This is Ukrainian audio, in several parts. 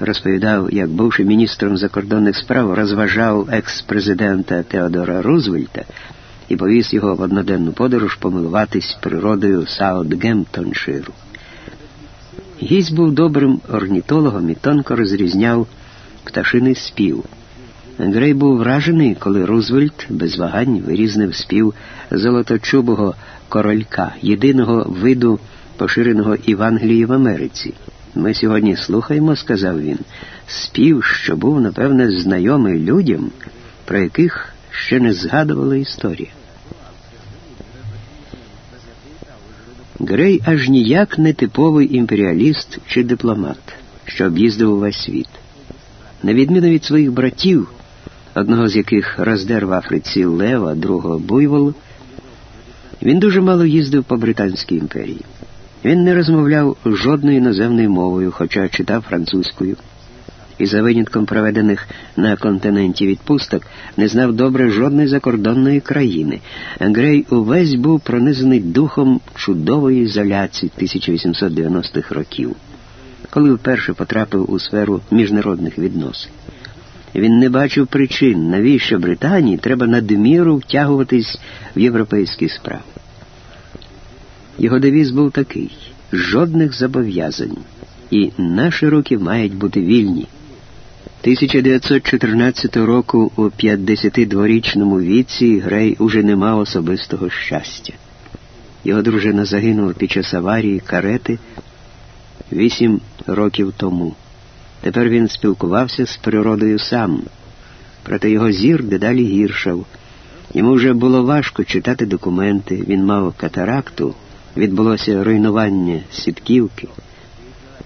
розповідав, як бувши міністром закордонних справ, розважав екс-президента Теодора Рузвельта і повіз його в одноденну подорож помилуватись природою Саутгемптонширу. Гість був добрим орнітологом і тонко розрізняв пташиний спів. Грей був вражений, коли Рузвельт без вагань вирізнив спів золоточубого королька, єдиного виду поширеного і в Англії в Америці. Ми сьогодні слухаємо, сказав він, спів, що був, напевне, знайомий людям, про яких ще не згадувала історія. Грей аж ніяк не типовий імперіаліст чи дипломат, що об'їздив увесь світ. На відміну від своїх братів, одного з яких роздер в Африці Лева, другого Буйвол, він дуже мало їздив по Британській імперії. Він не розмовляв жодною іноземною мовою, хоча читав французькою. І за винятком проведених на континенті відпусток не знав добре жодної закордонної країни. Грей увесь був пронизаний духом чудової ізоляції 1890-х років, коли вперше потрапив у сферу міжнародних відносин. Він не бачив причин, навіщо Британії треба надміру втягуватись в європейські справи. Його девіз був такий жодних зобов'язань, і наші руки мають бути вільні. 1914 року у 52-річному віці Грей уже не мав особистого щастя. Його дружина загинула під час аварії карети вісім років тому. Тепер він спілкувався з природою сам, проте його зір дедалі гіршав. Йому вже було важко читати документи, він мав катаракту, відбулося руйнування сітківки.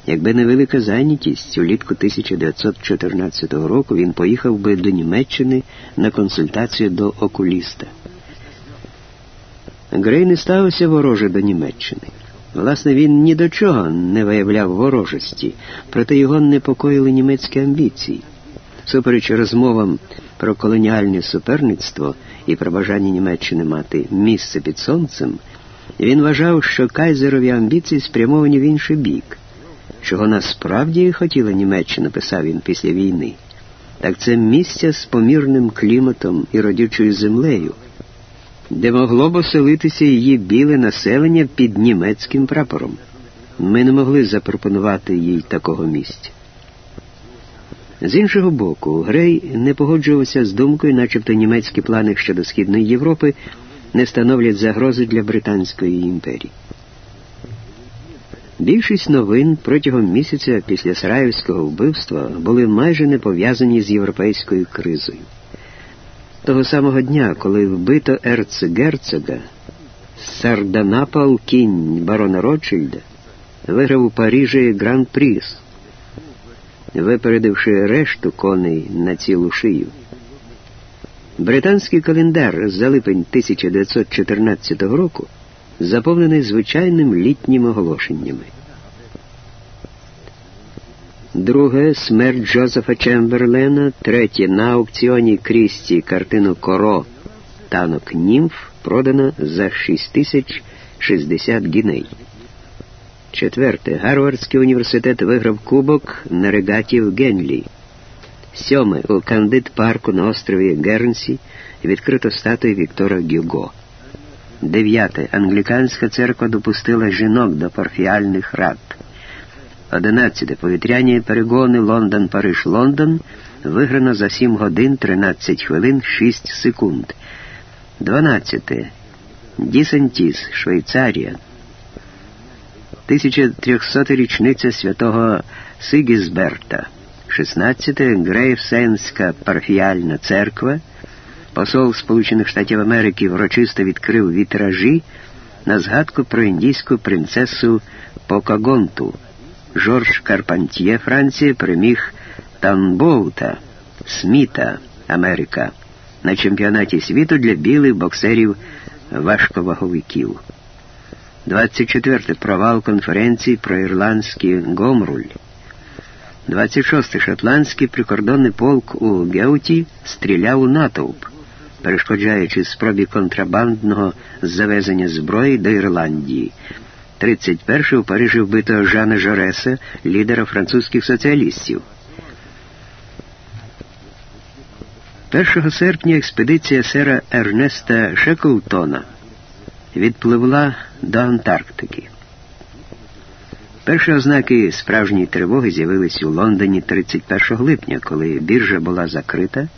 Якби не велика зайнятість, улітку 1914 року він поїхав би до Німеччини на консультацію до окуліста. Грей не ставився вороже до Німеччини. Власне, він ні до чого не виявляв ворожості, проте його непокоїли німецькі амбіції. Супереч розмовам про колоніальне суперництво і про бажання Німеччини мати місце під сонцем, він вважав, що кайзерові амбіції спрямовані в інший бік. Чого насправді хотіла Німеччина, писав він після війни, так це місця з помірним кліматом і родючою землею, де могло б оселитися її біле населення під німецьким прапором. Ми не могли запропонувати їй такого місця. З іншого боку, Грей не погоджувався з думкою, начебто німецькі плани щодо Східної Європи не становлять загрози для Британської імперії. Більшість новин протягом місяця після Сараївського вбивства були майже не пов'язані з європейською кризою. Того самого дня, коли вбито ерцгерцога, Сарданапал кінь барона Ротшильда виграв у Парижі гран-пріс, випередивши решту коней на цілу шию. Британський календар за липень 1914 року заповнений звичайним літнім оголошеннями. Друге смерть Джозефа Чемберлена, третє на аукціоні Крісті картину Коро танок Німф продано за 6060 гіней. Четверте. Гарвардський університет виграв кубок на регаті в Генлі. Сьоме. У Кандид парку на острові Гернсі відкрито статую Віктора Гюго. Дев'яте. Англіканська церква допустила жінок до парфіальних рад. Одинадцяте. Повітряні перегони Лондон-Париж-Лондон виграно за 7 годин 13 хвилин 6 секунд. Дванадцяте. Дісентіс, Швейцарія. 1300 річниця святого Сигізберта. 16. Грейвсенська парфіальна церква. Посол Сполучених Штатів Америки врочисто відкрив вітражі на згадку про індійську принцесу Покагонту. Жорж Карпантьє Франція переміг Танбоута Сміта Америка на чемпіонаті світу для білих боксерів важковаговиків. 24. Провал конференції про ірландський Гомруль. 26-й шотландський прикордонний полк у Геуті стріляв у натовп, перешкоджаючи спробі контрабандного завезення зброї до Ірландії. 31-й у Парижі вбито Жана Жореса, лідера французьких соціалістів. 1 серпня експедиція сера Ернеста Шеклтона відпливла до Антарктики. Перші ознаки справжньої тривоги з'явились у Лондоні 31 липня, коли біржа була закрита,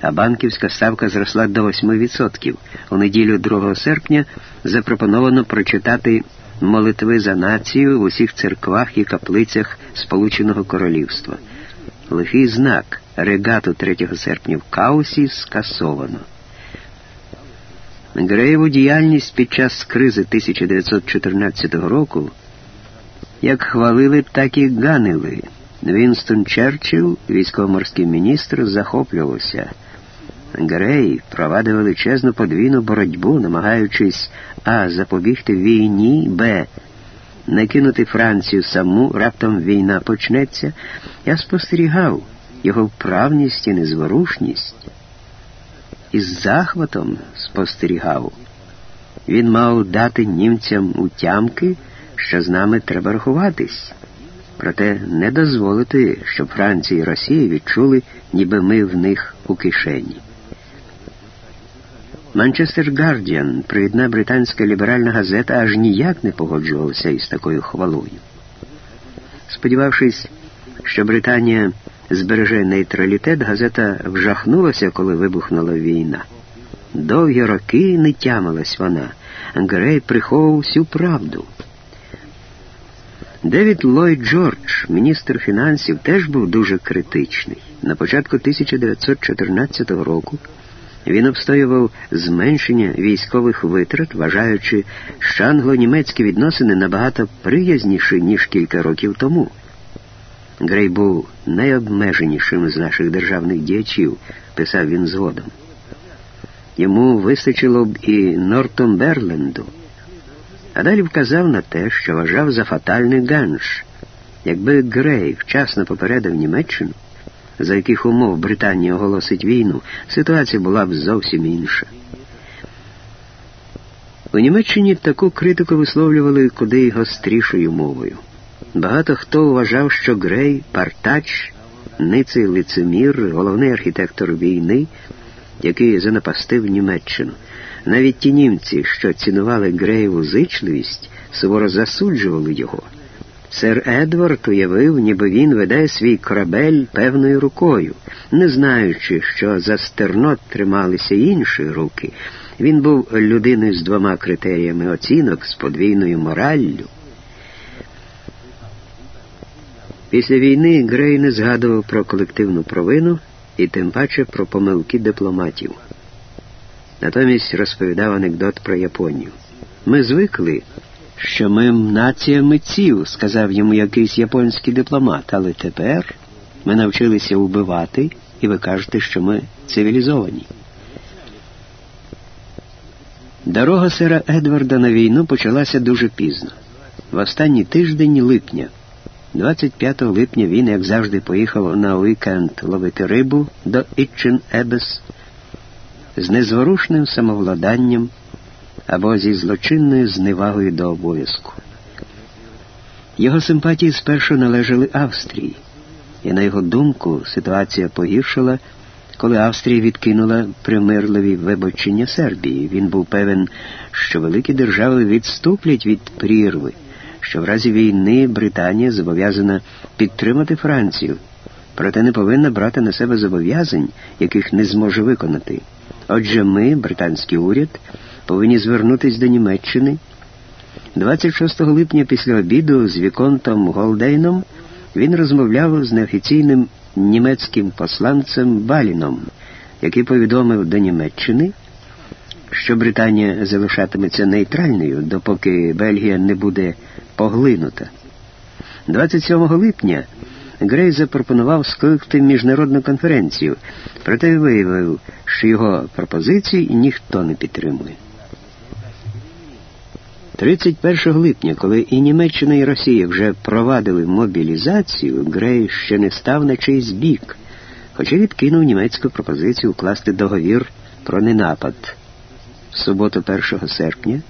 а банківська ставка зросла до 8%. У неділю 2 серпня запропоновано прочитати молитви за націю в усіх церквах і каплицях Сполученого Королівства. Лихий знак регату 3 серпня в Каусі скасовано. Греєву діяльність під час кризи 1914 року як хвалили так і ганили. Вінстон Черчилл, військово-морський міністр, захоплювався. Грей провадив величезну подвійну боротьбу, намагаючись а. запобігти війні, б. не кинути Францію саму, раптом війна почнеться. Я спостерігав його вправність і незворушність. Із захватом спостерігав. Він мав дати німцям утямки що з нами треба рахуватись. Проте не дозволити, щоб Франція і Росія відчули, ніби ми в них у кишені. Манчестер Гардіан, провідна британська ліберальна газета, аж ніяк не погоджувалася із такою хвалою. Сподівавшись, що Британія збереже нейтралітет, газета вжахнулася, коли вибухнула війна. Довгі роки не тямилась вона. Грей приховував всю правду. Девід Ллойд Джордж, міністр фінансів, теж був дуже критичний. На початку 1914 року він обстоював зменшення військових витрат, вважаючи, що англо-німецькі відносини набагато приязніші, ніж кілька років тому. Грей був найобмеженішим з наших державних діячів, писав він згодом. Йому вистачило б і Нортумберленду а далі вказав на те, що вважав за фатальний ганш. Якби Грей вчасно попередив Німеччину, за яких умов Британія оголосить війну, ситуація була б зовсім інша. У Німеччині таку критику висловлювали куди гострішою мовою. Багато хто вважав, що Грей партач, ниций лицемір, головний архітектор війни, який занапастив Німеччину. Навіть ті німці, що цінували Греєву зичливість, суворо засуджували його. Сер Едвард уявив, ніби він веде свій корабель певною рукою, не знаючи, що за стерно трималися інші руки. Він був людиною з двома критеріями оцінок, з подвійною мораллю. Після війни Грей не згадував про колективну провину і тим паче про помилки дипломатів. Натомість розповідав анекдот про Японію. Ми звикли, що ми нація митців, сказав йому якийсь японський дипломат, але тепер ми навчилися вбивати, і ви кажете, що ми цивілізовані. Дорога сера Едварда на війну почалася дуже пізно. В останній тиждень липня. 25 липня він, як завжди, поїхав на уікенд ловити рибу до Ітчин Ебес з незворушним самовладанням або зі злочинною зневагою до обов'язку. Його симпатії спершу належали Австрії, і, на його думку, ситуація погіршила, коли Австрія відкинула примирливі вибачення Сербії. Він був певен, що великі держави відступлять від прірви, що в разі війни Британія зобов'язана підтримати Францію, проте не повинна брати на себе зобов'язань, яких не зможе виконати. Отже, ми, британський уряд, повинні звернутися до Німеччини. 26 липня після обіду з Віконтом Голдейном він розмовляв з неофіційним німецьким посланцем Баліном, який повідомив до Німеччини, що Британія залишатиметься нейтральною, допоки Бельгія не буде поглинута. 27 липня Грей запропонував скликати міжнародну конференцію, проте виявив, що його пропозиції ніхто не підтримує. 31 липня, коли і Німеччина, і Росія вже провадили мобілізацію, Грей ще не став на чийсь бік, хоча відкинув німецьку пропозицію укласти договір про ненапад. В суботу 1 серпня,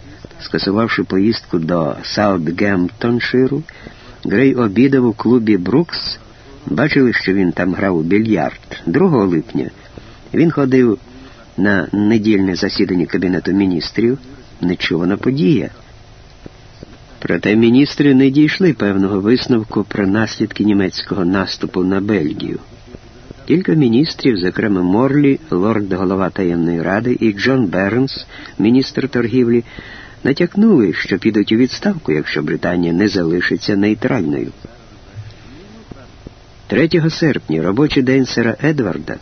скасувавши поїздку до Саутгемптонширу, Грей обідав у клубі Брукс, бачили, що він там грав у більярд. 2 липня Він ходив на недільне засідання Кабінету міністрів, нечувана подія. Проте міністри не дійшли певного висновку про наслідки німецького наступу на Бельгію. Кілька міністрів, зокрема Морлі, лорд голова таємної ради і Джон Бернс, міністр торгівлі, натякнули, що підуть у відставку, якщо Британія не залишиться нейтральною. 3 серпня робочий день сера Едварда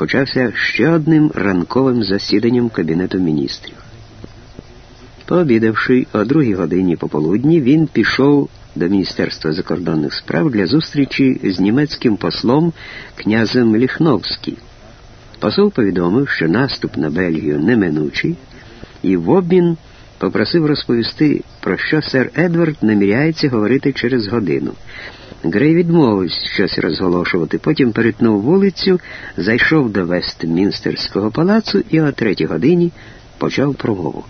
почався ще одним ранковим засіданням Кабінету міністрів. Пообідавши о другій годині пополудні, він пішов до Міністерства закордонних справ для зустрічі з німецьким послом князем Ліхновським. Посол повідомив, що наступ на Бельгію неминучий, і в обмін попросив розповісти, про що сер Едвард наміряється говорити через годину. Грей відмовився щось розголошувати, потім перетнув вулицю, зайшов до Вестмінстерського палацу і о третій годині почав промову.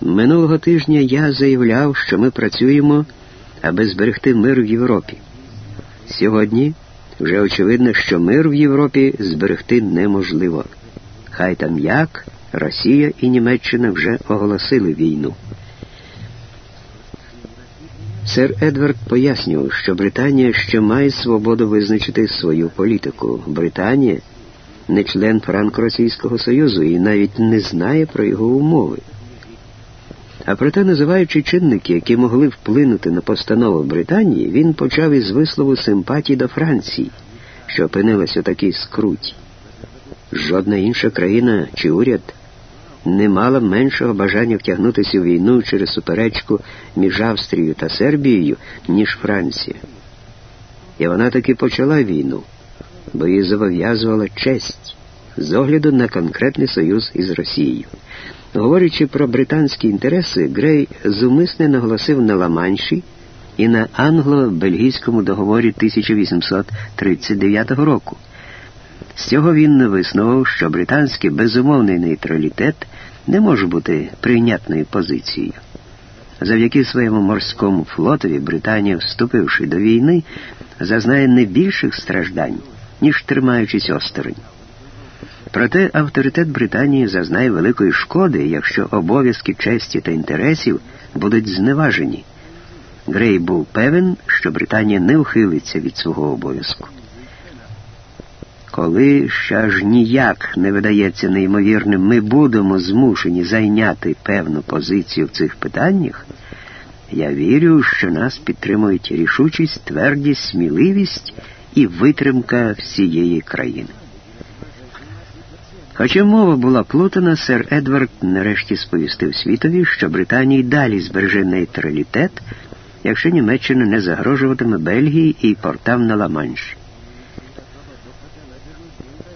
Минулого тижня я заявляв, що ми працюємо, аби зберегти мир в Європі. Сьогодні вже очевидно, що мир в Європі зберегти неможливо. Хай там як Росія і Німеччина вже оголосили війну. Сер Едвард пояснював, що Британія ще має свободу визначити свою політику. Британія не член Франко-Російського Союзу і навіть не знає про його умови. А проте, називаючи чинники, які могли вплинути на постанову Британії, він почав із вислову симпатії до Франції, що опинилася у такій скруті. Жодна інша країна чи уряд не мала меншого бажання втягнутися у війну через суперечку між Австрією та Сербією, ніж Франція. І вона таки почала війну, бо її зобов'язувала честь з огляду на конкретний союз із Росією. Говорячи про британські інтереси, Грей зумисне наголосив на Ла-Манші і на англо-бельгійському договорі 1839 року. З цього він не висновив, що британський безумовний нейтралітет не може бути прийнятною позицією. Завдяки своєму морському флотові Британія, вступивши до війни, зазнає не більших страждань, ніж тримаючись осторонь. Проте авторитет Британії зазнає великої шкоди, якщо обов'язки честі та інтересів будуть зневажені. Грей був певен, що Британія не ухилиться від свого обов'язку. Коли ще аж ніяк не видається неймовірним, ми будемо змушені зайняти певну позицію в цих питаннях, я вірю, що нас підтримують рішучість, твердість, сміливість і витримка всієї країни. Хоча мова була плутана, сер Едвард нарешті сповістив світові, що Британія далі збереже нейтралітет, якщо Німеччина не загрожуватиме Бельгії і портам на Ла-Манш.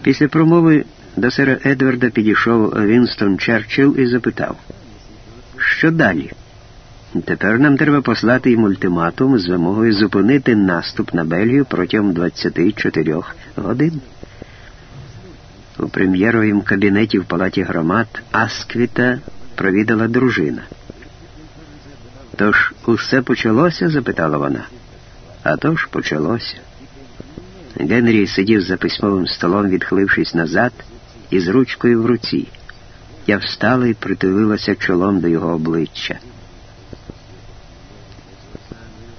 Після промови до сера Едварда підійшов Вінстон Черчилл і запитав, що далі? Тепер нам треба послати їм ультиматум з вимогою зупинити наступ на Бельгію протягом 24 годин. У прем'єровім кабінеті в палаті громад Асквіта провідала дружина. Тож усе почалося? запитала вона. А то ж почалося. Генрі сидів за письмовим столом, відхилившись назад, із ручкою в руці. Я встала і притулилася чолом до його обличчя.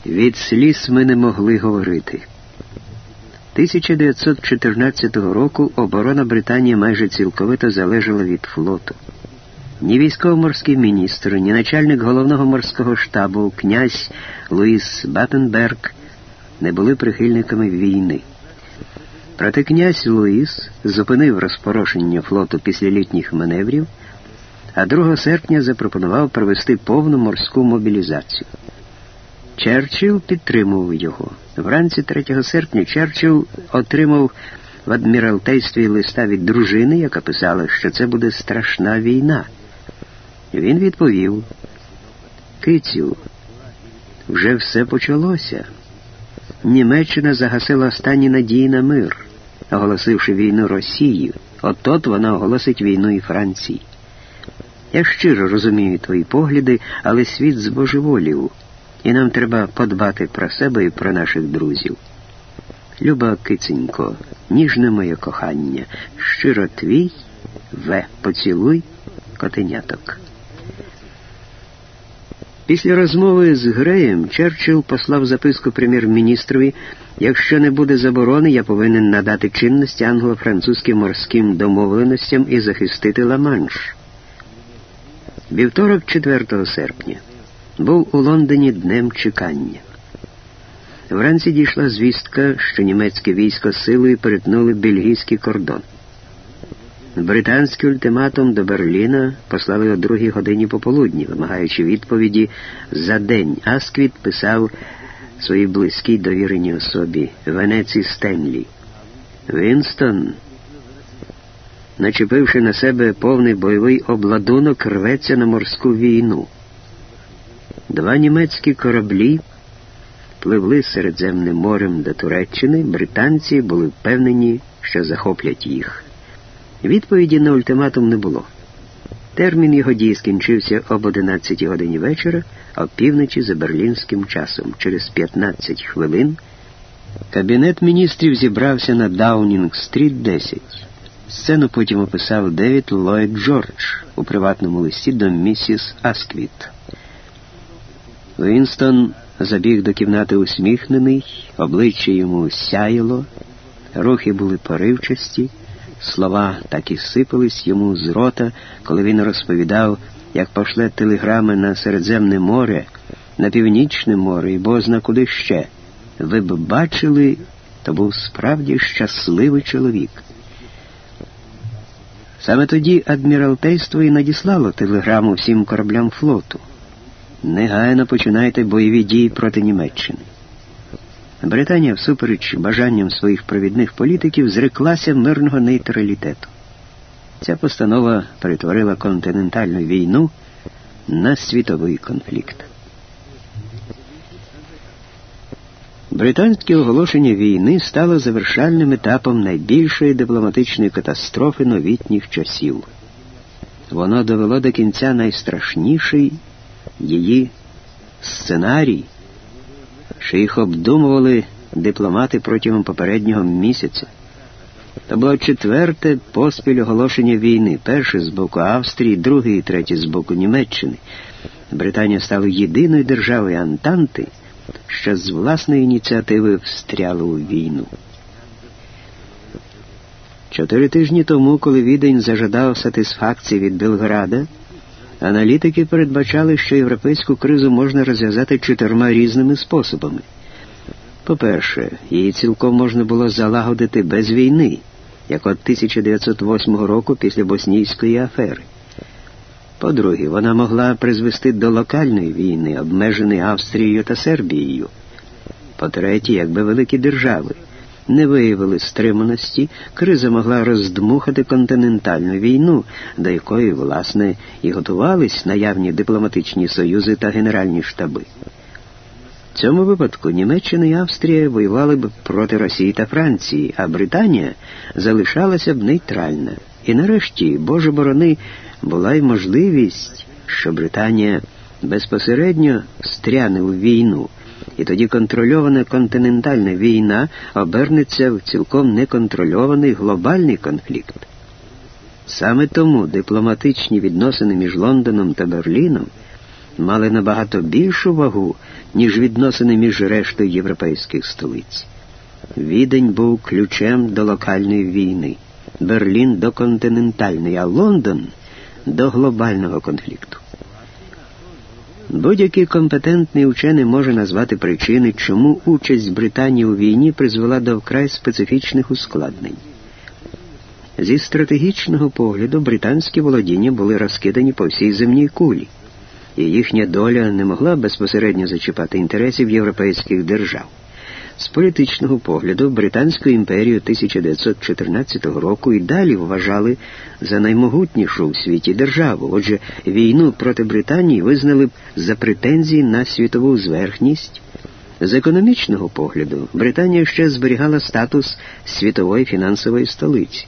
Від сліз ми не могли говорити. 1914 року оборона Британії майже цілковито залежала від флоту. Ні військово-морський міністр, ні начальник головного морського штабу, князь Луїс Баттенберг не були прихильниками війни. Проте князь Луїс зупинив розпорошення флоту після літніх маневрів, а 2 серпня запропонував провести повну морську мобілізацію. Черчилл підтримував його. Вранці 3 серпня Черчилл отримав в адміралтействі листа від дружини, яка писала, що це буде страшна війна. Він відповів: Кицю, вже все почалося. Німеччина загасила останні надії на мир, оголосивши війну Росії. От-от вона оголосить війну і Франції. Я щиро розумію твої погляди, але світ збожеволів і нам треба подбати про себе і про наших друзів. Люба киценько, ніжне моє кохання, щиро твій, В. Поцілуй котеняток. Після розмови з Греєм Черчилл послав записку прем'єр-міністрові якщо не буде заборони, я повинен надати чинності англо-французьким морським домовленостям і захистити Ла-Манш. Вівторок, 4 серпня, був у Лондоні днем чекання. Вранці дійшла звістка, що німецьке військо силою перетнули бельгійський кордон. Британський ультиматум до Берліна послали о другій годині пополудні, вимагаючи відповіді за день. Асквіт писав своїй близькій довіреній особі Венеції Стенлі. Вінстон, начепивши на себе повний бойовий обладунок, рветься на морську війну. Два німецькі кораблі пливли Середземним морем до Туреччини, британці були впевнені, що захоплять їх. Відповіді на ультиматум не було. Термін його дії скінчився об 11 годині вечора, а півночі за берлінським часом. Через 15 хвилин кабінет міністрів зібрався на Даунінг-стріт 10. Сцену потім описав Девід Ллойд Джордж у приватному листі до місіс Асквіт. Вінстон забіг до кімнати усміхнений, обличчя йому сяяло, рухи були поривчасті. Слова так і сипались йому з рота, коли він розповідав, як пошле телеграми на Середземне море, на Північне море і бозна куди ще. Ви б бачили, то був справді щасливий чоловік. Саме тоді адміралтейство і надіслало телеграму всім кораблям флоту. Негайно починайте бойові дії проти Німеччини. Британія, всупереч бажанням своїх провідних політиків, зреклася мирного нейтралітету. Ця постанова перетворила континентальну війну на світовий конфлікт. Британське оголошення війни стало завершальним етапом найбільшої дипломатичної катастрофи новітніх часів. Воно довело до кінця найстрашніший її сценарій що їх обдумували дипломати протягом попереднього місяця. Це було четверте поспіль оголошення війни, перше з боку Австрії, друге і третє з боку Німеччини. Британія стала єдиною державою Антанти, що з власної ініціативи встряла у війну. Чотири тижні тому, коли відень зажадав сатисфакції від Белграда, Аналітики передбачали, що європейську кризу можна розв'язати чотирма різними способами. По-перше, її цілком можна було залагодити без війни, як от 1908 року після боснійської афери. По-друге, вона могла призвести до локальної війни, обмеженої Австрією та Сербією. По-третє, якби великі держави не виявили стриманості, криза могла роздмухати континентальну війну, до якої, власне, і готувались наявні дипломатичні союзи та генеральні штаби. В цьому випадку Німеччина і Австрія воювали б проти Росії та Франції, а Британія залишалася б нейтральна. І нарешті, Боже борони, була й можливість, що Британія безпосередньо стряне у війну і тоді контрольована континентальна війна обернеться в цілком неконтрольований глобальний конфлікт. Саме тому дипломатичні відносини між Лондоном та Берліном мали набагато більшу вагу, ніж відносини між рештою європейських столиць. Відень був ключем до локальної війни, Берлін до континентальної, а Лондон до глобального конфлікту. Будь-який компетентний учений може назвати причини, чому участь Британії у війні призвела до вкрай специфічних ускладнень. Зі стратегічного погляду британські володіння були розкидані по всій земній кулі, і їхня доля не могла безпосередньо зачіпати інтересів європейських держав. З політичного погляду Британську імперію 1914 року і далі вважали за наймогутнішу у світі державу. Отже, війну проти Британії визнали б за претензії на світову зверхність. З економічного погляду Британія ще зберігала статус світової фінансової столиці.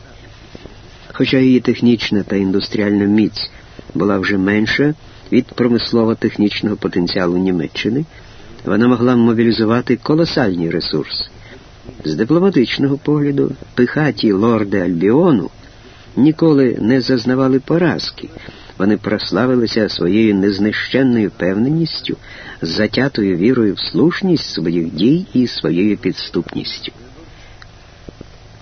Хоча її технічна та індустріальна міць була вже менша від промислово-технічного потенціалу Німеччини. Вона могла мобілізувати колосальні ресурси. З дипломатичного погляду, пихаті лорди Альбіону ніколи не зазнавали поразки. Вони прославилися своєю незнищенною впевненістю, затятою вірою в слушність своїх дій і своєю підступністю.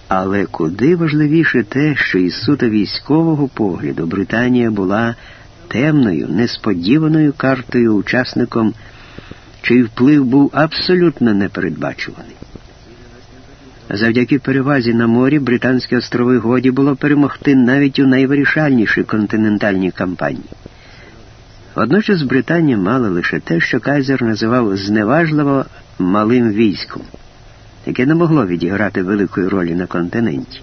Але куди важливіше те, що із суто військового погляду Британія була темною, несподіваною картою учасником, чий вплив був абсолютно непередбачуваний. Завдяки перевазі на морі Британські острови годі було перемогти навіть у найвирішальнішій континентальній кампанії. Водночас Британія мала лише те, що Кайзер називав зневажливо малим військом, яке не могло відіграти великої ролі на континенті,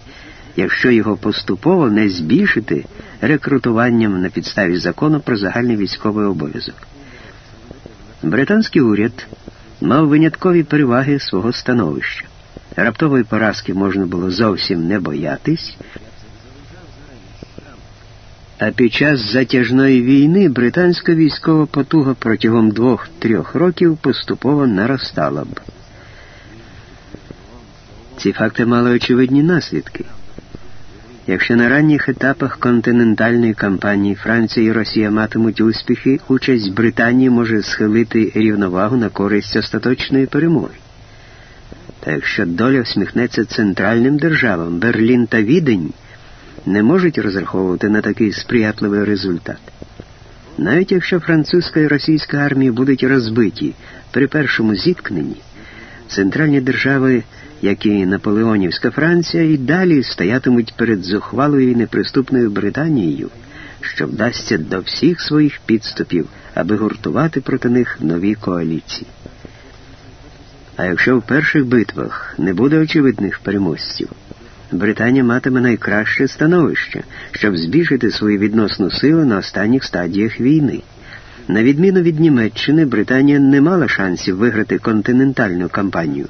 якщо його поступово не збільшити рекрутуванням на підставі закону про загальний військовий обов'язок. Британський уряд мав виняткові переваги свого становища. Раптової поразки можна було зовсім не боятись. А під час затяжної війни британська військова потуга протягом двох-трьох років поступово наростала б. Ці факти мали очевидні наслідки. Якщо на ранніх етапах континентальної кампанії Франція і Росія матимуть успіхи, участь Британії може схилити рівновагу на користь остаточної перемоги. Та якщо доля всміхнеться центральним державам, Берлін та Відень не можуть розраховувати на такий сприятливий результат. Навіть якщо французька і російська армії будуть розбиті при першому зіткненні, центральні держави, як і Наполеонівська Франція, і далі стоятимуть перед зухвалою і неприступною Британією, що вдасться до всіх своїх підступів, аби гуртувати проти них нові коаліції. А якщо в перших битвах не буде очевидних переможців, Британія матиме найкраще становище, щоб збільшити свої відносну сили на останніх стадіях війни. На відміну від Німеччини, Британія не мала шансів виграти континентальну кампанію,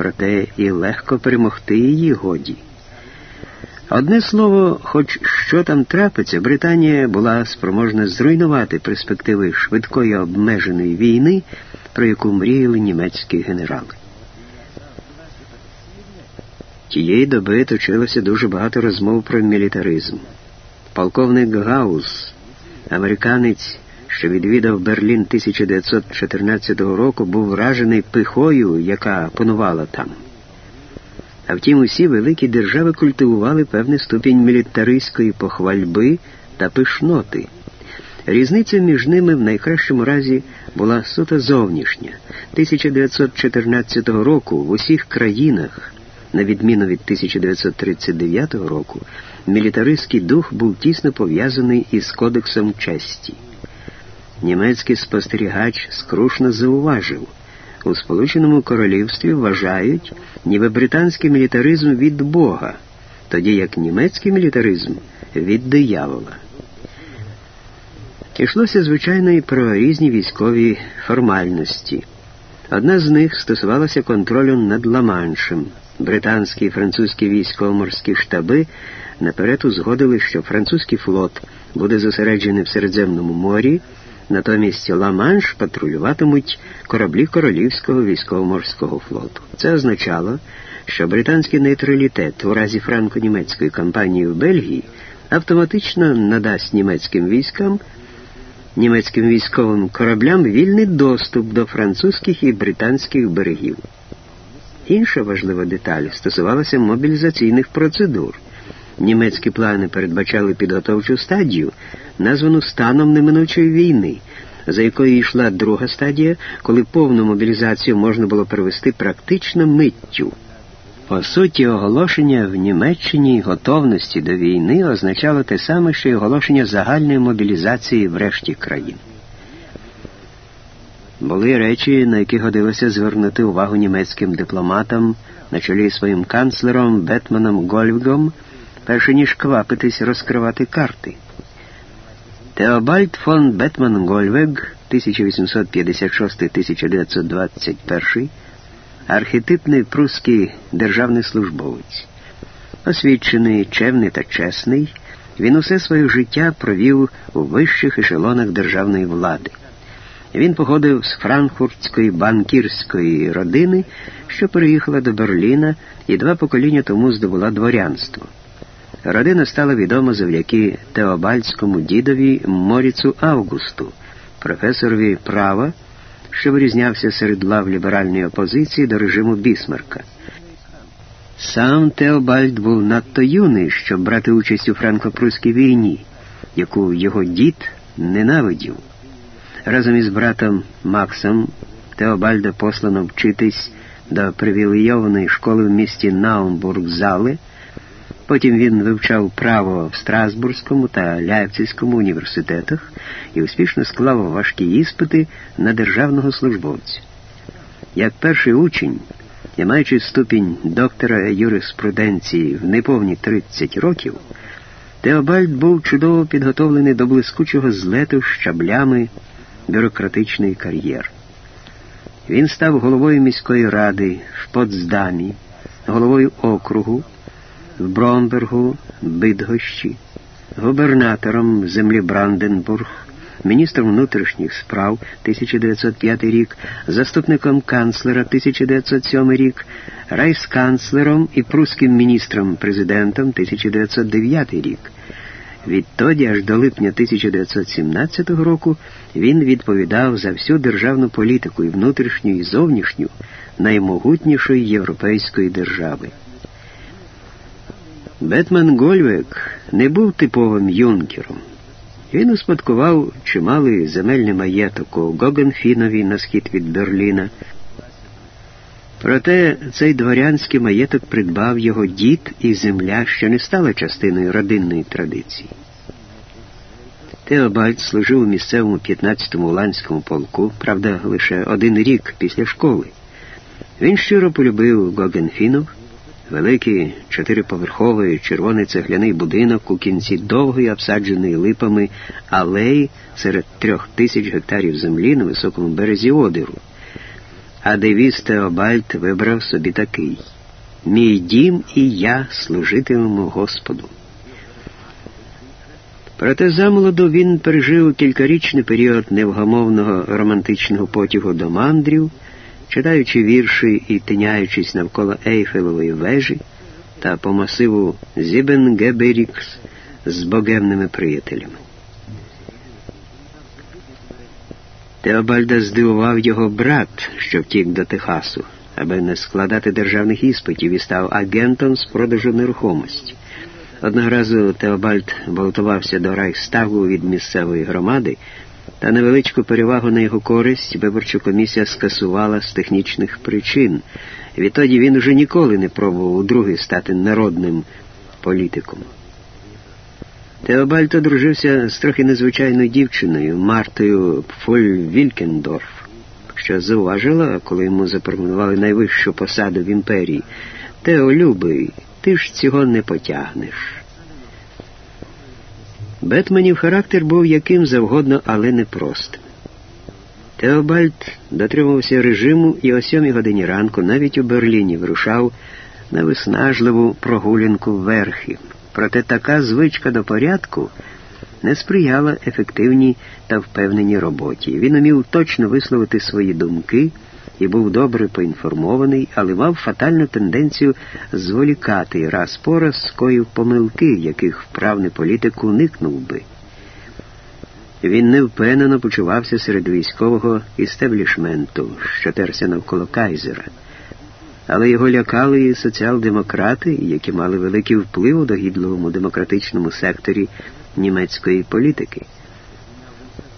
проте і легко перемогти її годі. Одне слово, хоч що там трапиться, Британія була спроможна зруйнувати перспективи швидкої обмеженої війни про яку мріяли німецькі генерали. Тієї доби точилося дуже багато розмов про мілітаризм. Полковник Гаус, американець, що відвідав Берлін 1914 року, був вражений пихою, яка панувала там. А втім, усі великі держави культивували певний ступінь мілітаристської похвальби та пишноти. Різниця між ними в найкращому разі була суто зовнішня. 1914 року в усіх країнах, на відміну від 1939 року, мілітаристський дух був тісно пов'язаний із Кодексом честі. Німецький спостерігач скрушно зауважив, у Сполученому Королівстві вважають, ніби британський мілітаризм від Бога, тоді як німецький мілітаризм від диявола. Ішлося, звичайно, і про різні військові формальності. Одна з них стосувалася контролю над Ла-Маншем. Британські і французькі військово-морські штаби наперед узгодили, що французький флот буде зосереджений в Середземному морі, натомість Ла-Манш патрулюватимуть кораблі Королівського військово-морського флоту. Це означало, що британський нейтралітет у разі франко-німецької кампанії в Бельгії автоматично надасть німецьким військам німецьким військовим кораблям вільний доступ до французьких і британських берегів. Інша важлива деталь стосувалася мобілізаційних процедур. Німецькі плани передбачали підготовчу стадію, названу станом неминучої війни, за якою йшла друга стадія, коли повну мобілізацію можна було провести практично миттю. По суті, оголошення в Німеччині готовності до війни означало те саме, що й оголошення загальної мобілізації в решті країн. Були речі, на які годилося звернути увагу німецьким дипломатам на чолі своїм канцлером Бетманом Гольвгом, перше ніж квапитись розкривати карти. Теобальд фон Бетман Гольвег 1856-1921 архетипний прусський державний службовець. Освічений, чемний та чесний, він усе своє життя провів у вищих ешелонах державної влади. Він походив з франкфуртської банкірської родини, що переїхала до Берліна і два покоління тому здобула дворянство. Родина стала відома завдяки Теобальському дідові Моріцу Августу, професорові права, що вирізнявся серед лав ліберальної опозиції до режиму Бісмарка. Сам Теобальд був надто юний, щоб брати участь у франко-прусській війні, яку його дід ненавидів. Разом із братом Максом Теобальда послано вчитись до привілейованої школи в місті Наумбург-Зали. Потім він вивчав право в Страсбурзькому та Ляйпцизькому університетах і успішно склав важкі іспити на державного службовця. Як перший учень, і маючи ступінь доктора юриспруденції в неповні 30 років, Теобальд був чудово підготовлений до блискучого злету щаблями бюрократичної кар'єри. Він став головою міської ради в Потсдамі, головою округу, в Бромбергу, Бидгощі, губернатором землі Бранденбург, міністром внутрішніх справ 1905 рік, заступником канцлера 1907 рік, райсканцлером і прусським міністром президентом 1909 рік. Відтоді аж до липня 1917 року він відповідав за всю державну політику і внутрішню і зовнішню наймогутнішої європейської держави. Бетман Гольвек не був типовим юнкером. Він успадкував чималий земельний маєток у Гогенфінові на схід від Берліна. Проте цей дворянський маєток придбав його дід і земля, що не стала частиною родинної традиції. Теобальд служив у місцевому 15-му уланському полку, правда, лише один рік після школи. Він щиро полюбив Гогенфінов, великий чотириповерховий червоний цегляний будинок у кінці довгої, обсадженої липами алеї серед трьох тисяч гектарів землі на високому березі Одеру. А девіз Теобальд вибрав собі такий Мій дім і я служитимемо Господу. Проте замолоду він пережив кількарічний період невгамовного романтичного потягу до мандрів, читаючи вірші і тиняючись навколо Ейфелевої вежі та по масиву Зібенгеберікс з богемними приятелями. Теобальда здивував його брат, що втік до Техасу, аби не складати державних іспитів і став агентом з продажу нерухомості. Одного разу Теобальд балотувався до Райхстагу від місцевої громади, та невеличку перевагу на його користь виборча комісія скасувала з технічних причин. Відтоді він уже ніколи не пробував удруге стати народним політиком. Теобальд одружився з трохи незвичайною дівчиною Мартою Фольвількендорф, що зауважила, коли йому запропонували найвищу посаду в імперії. Тео любий, ти ж цього не потягнеш. Бетменів характер був яким завгодно, але не простим. Теобальд дотримувався режиму і о сьомій годині ранку навіть у Берліні вирушав на виснажливу прогулянку верхи. Проте така звичка до порядку не сприяла ефективній та впевненій роботі. Він умів точно висловити свої думки і був добре поінформований, але мав фатальну тенденцію зволікати раз по раз скоїв помилки, яких вправний політик уникнув би. Він невпевнено почувався серед військового істеблішменту, що терся навколо Кайзера. Але його лякали і соціал-демократи, які мали великий вплив у догідливому демократичному секторі німецької політики.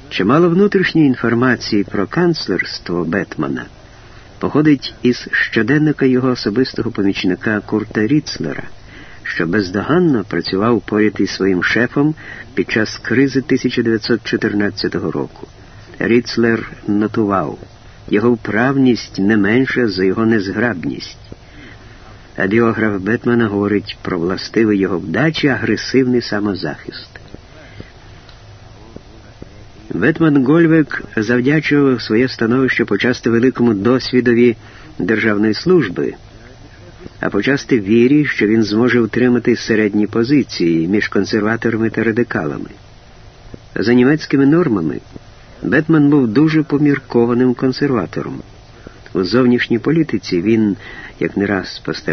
Чимало внутрішньої інформації про канцлерство Бетмана походить із щоденника його особистого помічника Курта Ріцлера, що бездоганно працював поряд із своїм шефом під час кризи 1914 року. Ріцлер нотував його вправність не менша за його незграбність. А біограф Бетмана говорить про властивий його вдачі агресивний самозахист. Бетман Гольвек завдячував своє становище почасти великому досвідові державної служби, а почасти вірі, що він зможе утримати середні позиції між консерваторами та радикалами. За німецькими нормами Бетмен був дуже поміркованим консерватором. У зовнішній політиці він, як не раз спостережив,